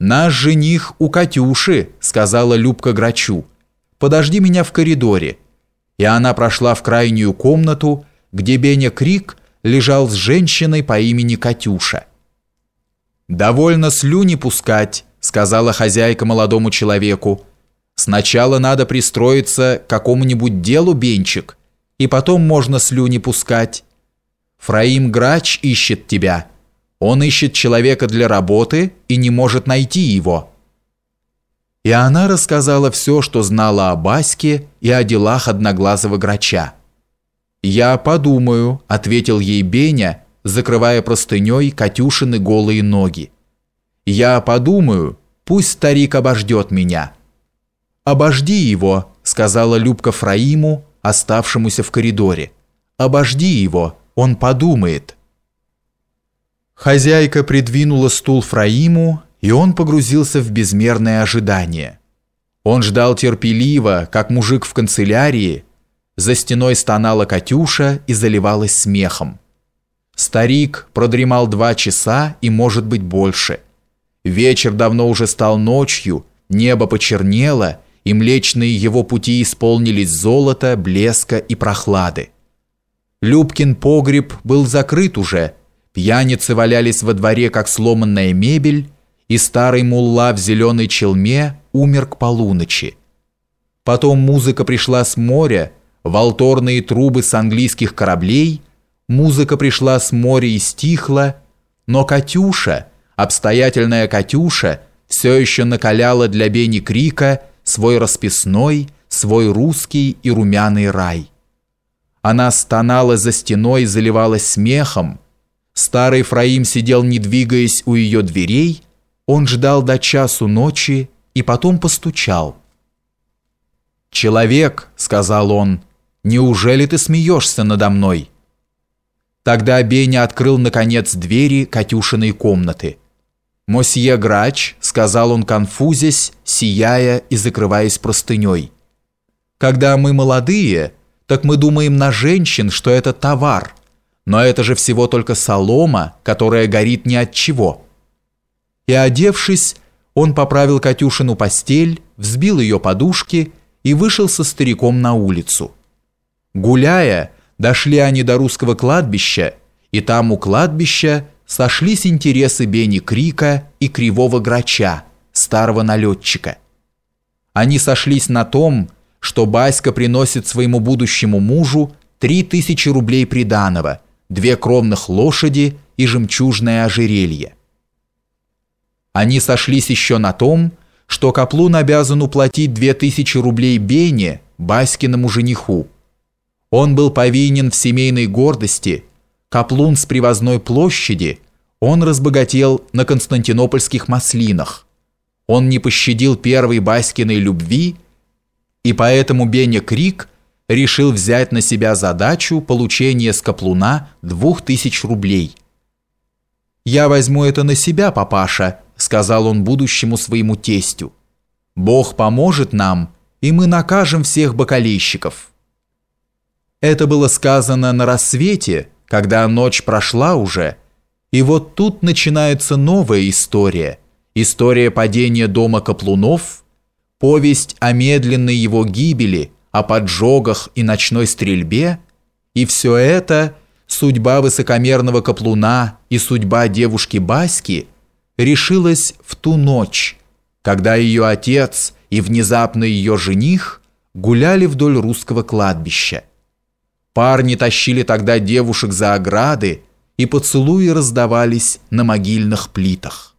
«Наш жених у Катюши», — сказала Любка Грачу. «Подожди меня в коридоре». И она прошла в крайнюю комнату, где Беня Крик лежал с женщиной по имени Катюша. «Довольно слюни пускать», — сказала хозяйка молодому человеку. «Сначала надо пристроиться к какому-нибудь делу, Бенчик, и потом можно слюни пускать. Фраим Грач ищет тебя». Он ищет человека для работы и не может найти его. И она рассказала все, что знала о Баске и о делах одноглазого грача. «Я подумаю», — ответил ей Беня, закрывая простыней Катюшины голые ноги. «Я подумаю, пусть старик обождет меня». «Обожди его», — сказала Любка Фраиму, оставшемуся в коридоре. «Обожди его, он подумает». Хозяйка придвинула стул Фраиму, и он погрузился в безмерное ожидание. Он ждал терпеливо, как мужик в канцелярии. За стеной стонала Катюша и заливалась смехом. Старик продремал два часа и, может быть, больше. Вечер давно уже стал ночью, небо почернело, и млечные его пути исполнились золота, блеска и прохлады. Любкин погреб был закрыт уже, Пьяницы валялись во дворе, как сломанная мебель, и старый мулла в зеленой челме умер к полуночи. Потом музыка пришла с моря, волторные трубы с английских кораблей, музыка пришла с моря и стихла, но Катюша, обстоятельная Катюша, все еще накаляла для Бени Крика свой расписной, свой русский и румяный рай. Она стонала за стеной и заливалась смехом, Старый Фраим сидел не двигаясь у ее дверей, он ждал до часу ночи и потом постучал. «Человек», — сказал он, — «неужели ты смеешься надо мной?» Тогда Беня открыл, наконец, двери Катюшиной комнаты. «Мосье Грач», — сказал он, конфузясь, сияя и закрываясь простыней. «Когда мы молодые, так мы думаем на женщин, что это товар» но это же всего только солома, которая горит ни от чего. И одевшись, он поправил Катюшину постель, взбил ее подушки и вышел со стариком на улицу. Гуляя, дошли они до русского кладбища, и там у кладбища сошлись интересы Бени Крика и Кривого Грача, старого налетчика. Они сошлись на том, что Баська приносит своему будущему мужу три тысячи рублей приданого – две кровных лошади и жемчужное ожерелье. Они сошлись еще на том, что Каплун обязан уплатить две тысячи рублей Бене, Баськиному жениху. Он был повинен в семейной гордости, Каплун с привозной площади, он разбогател на константинопольских маслинах. Он не пощадил первой Баськиной любви, и поэтому Беня Крик – решил взять на себя задачу получения с Каплуна двух тысяч рублей. «Я возьму это на себя, папаша», — сказал он будущему своему тестю. «Бог поможет нам, и мы накажем всех бокалейщиков». Это было сказано на рассвете, когда ночь прошла уже, и вот тут начинается новая история, история падения дома Каплунов, повесть о медленной его гибели — о поджогах и ночной стрельбе, и все это, судьба высокомерного каплуна и судьба девушки Баски, решилась в ту ночь, когда ее отец и внезапно ее жених гуляли вдоль русского кладбища. Парни тащили тогда девушек за ограды, и поцелуи раздавались на могильных плитах.